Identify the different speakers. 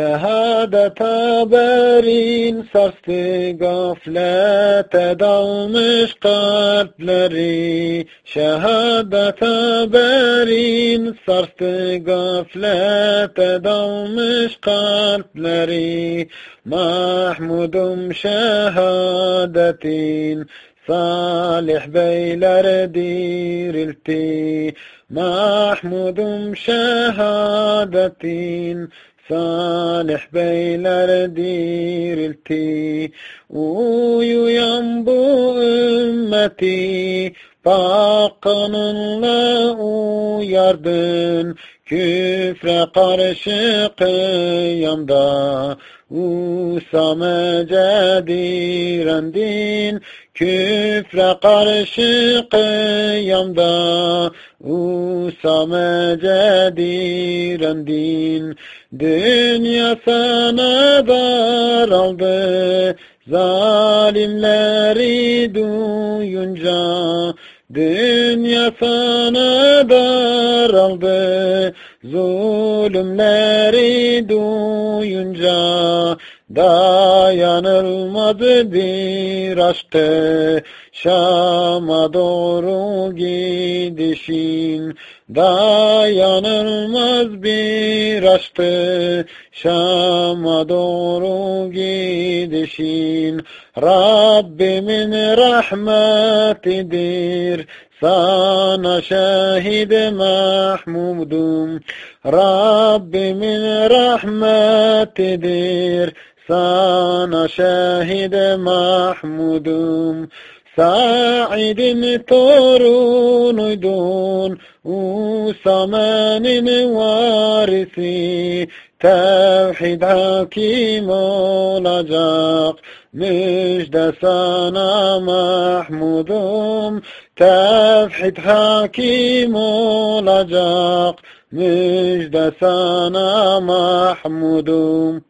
Speaker 1: شهادت بر این سرست گفلت دامش قتلری لری. بر این سرست گفلت دامش قتلری محمودم شهادتین صالح بيلر ديرلتي محمود شهادتين صالح بيل dirilti Uyu yan bu ümmeti pak kanunla uyardın. Küfre karşı kıyamda Usame direndin Küfre karşı kıyamda Usame direndin Dünya sana daraldı Zalimleri duyunca Dünya sana daraldı Zulümleri duyunca Dayanılmaz bir aşktı Şam'a doğru gidişin Dayanılmaz bir aşktı Şam'a doğru gidişin Rabbimin rahmetidir. Sana şahid Mahmudum ربي من رحمة تدير صانع شاهد محمود. ساعد ترون دون وسمان وارثي توحيد حكيم لجاق مجد سنا محمودم توحيد حكيم لجاق مجد سنا محمودم